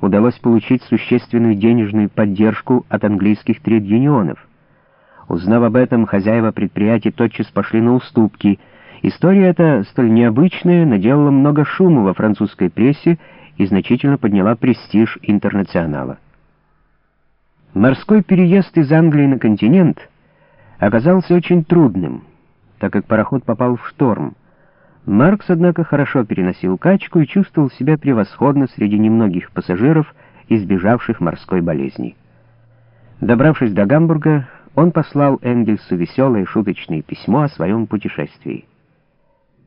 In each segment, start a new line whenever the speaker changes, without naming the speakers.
удалось получить существенную денежную поддержку от английских тред-юнионов. Узнав об этом, хозяева предприятия тотчас пошли на уступки. История эта, столь необычная, наделала много шума во французской прессе и значительно подняла престиж интернационала. Морской переезд из Англии на континент оказался очень трудным, так как пароход попал в шторм. Маркс, однако, хорошо переносил качку и чувствовал себя превосходно среди немногих пассажиров, избежавших морской болезни. Добравшись до Гамбурга, он послал Энгельсу веселое шуточное письмо о своем путешествии.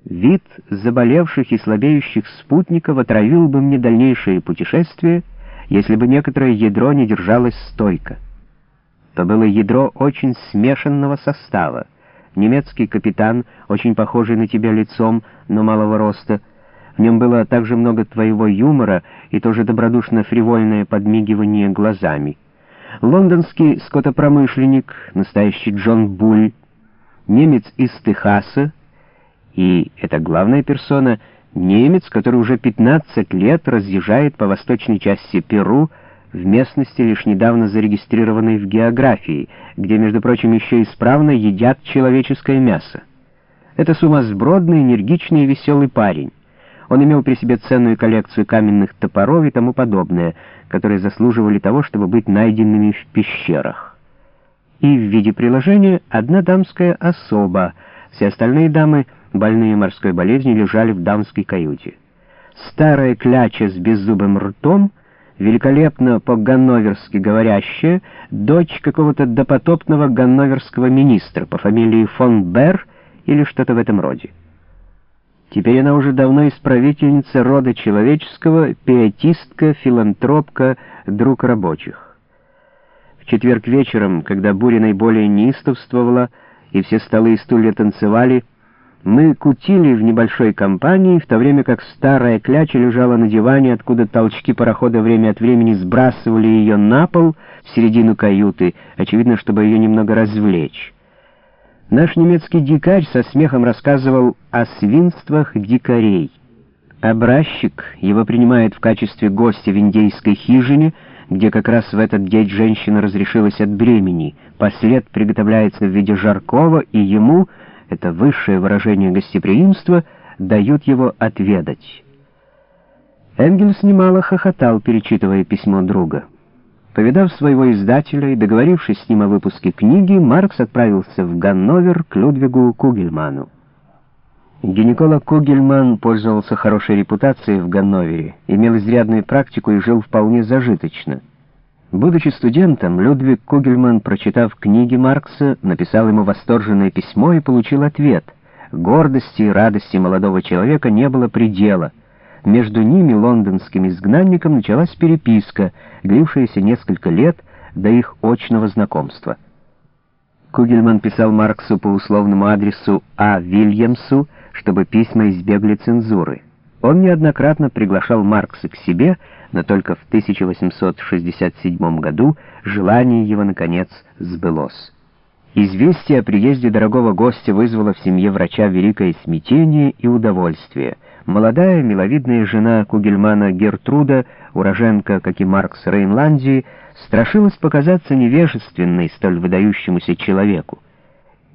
«Вид заболевших и слабеющих спутников отравил бы мне дальнейшее путешествие, если бы некоторое ядро не держалось стойко. То было ядро очень смешанного состава, немецкий капитан, очень похожий на тебя лицом, но малого роста. В нем было также много твоего юмора и тоже добродушно-фривольное подмигивание глазами. Лондонский скотопромышленник, настоящий Джон Буль, немец из Техаса, и, это главная персона, немец, который уже 15 лет разъезжает по восточной части Перу, в местности, лишь недавно зарегистрированной в географии, где, между прочим, еще исправно едят человеческое мясо. Это сумасбродный, энергичный и веселый парень. Он имел при себе ценную коллекцию каменных топоров и тому подобное, которые заслуживали того, чтобы быть найденными в пещерах. И в виде приложения одна дамская особа, все остальные дамы, больные морской болезнью, лежали в дамской каюте. Старая кляча с беззубым ртом — великолепно по-ганноверски говорящая, дочь какого-то допотопного ганноверского министра по фамилии фон Берр или что-то в этом роде. Теперь она уже давно исправительница рода человеческого, пиетистка, филантропка, друг рабочих. В четверг вечером, когда буря наиболее неистовствовала, и все столы и стулья танцевали, мы кутили в небольшой компании, в то время как старая кляча лежала на диване, откуда толчки парохода время от времени сбрасывали ее на пол в середину каюты, очевидно, чтобы ее немного развлечь. Наш немецкий дикарь со смехом рассказывал о свинствах дикарей. Образчик его принимает в качестве гостя в индейской хижине, где как раз в этот день женщина разрешилась от бремени. Послед приготовляется в виде жаркого, и ему — это высшее выражение гостеприимства, дают его отведать. Энгельс немало хохотал, перечитывая письмо друга. Повидав своего издателя и договорившись с ним о выпуске книги, Маркс отправился в Ганновер к Людвигу Кугельману. Гинеколог Кугельман пользовался хорошей репутацией в Ганновере, имел изрядную практику и жил вполне зажиточно. Будучи студентом, Людвиг Кугельман, прочитав книги Маркса, написал ему восторженное письмо и получил ответ. Гордости и радости молодого человека не было предела. Между ними, лондонским изгнанником, началась переписка, длившаяся несколько лет до их очного знакомства. Кугельман писал Марксу по условному адресу А. Вильямсу, чтобы письма избегли цензуры. Он неоднократно приглашал Маркса к себе, но только в 1867 году желание его, наконец, сбылось. Известие о приезде дорогого гостя вызвало в семье врача великое смятение и удовольствие. Молодая, миловидная жена Кугельмана Гертруда, уроженка, как и Маркс, Рейнландии, страшилась показаться невежественной столь выдающемуся человеку.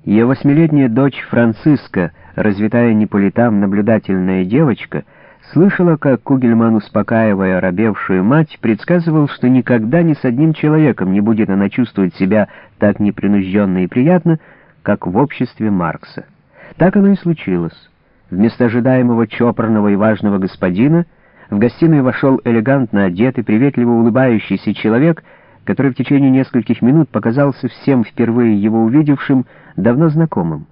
Ее восьмилетняя дочь Франциска, развитая не по летам наблюдательная девочка — Слышала, как Кугельман, успокаивая робевшую мать, предсказывал, что никогда ни с одним человеком не будет она чувствовать себя так непринужденно и приятно, как в обществе Маркса. Так оно и случилось. Вместо ожидаемого чопорного и важного господина в гостиную вошел элегантно одетый, приветливо улыбающийся человек, который в течение нескольких минут показался всем впервые его увидевшим давно знакомым.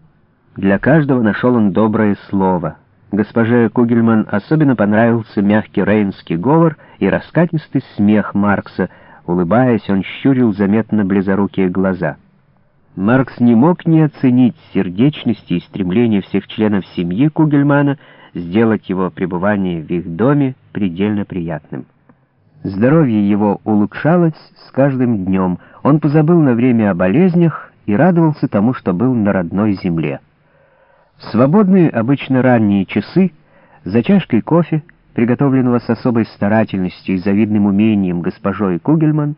Для каждого нашел он доброе слово — Госпоже Кугельман особенно понравился мягкий рейнский говор и раскатистый смех Маркса. Улыбаясь, он щурил заметно близорукие глаза. Маркс не мог не оценить сердечности и стремления всех членов семьи Кугельмана сделать его пребывание в их доме предельно приятным. Здоровье его улучшалось с каждым днем, он позабыл на время о болезнях и радовался тому, что был на родной земле. В свободные, обычно ранние часы, за чашкой кофе приготовленного с особой старательностью и завидным умением госпожой Кугельман,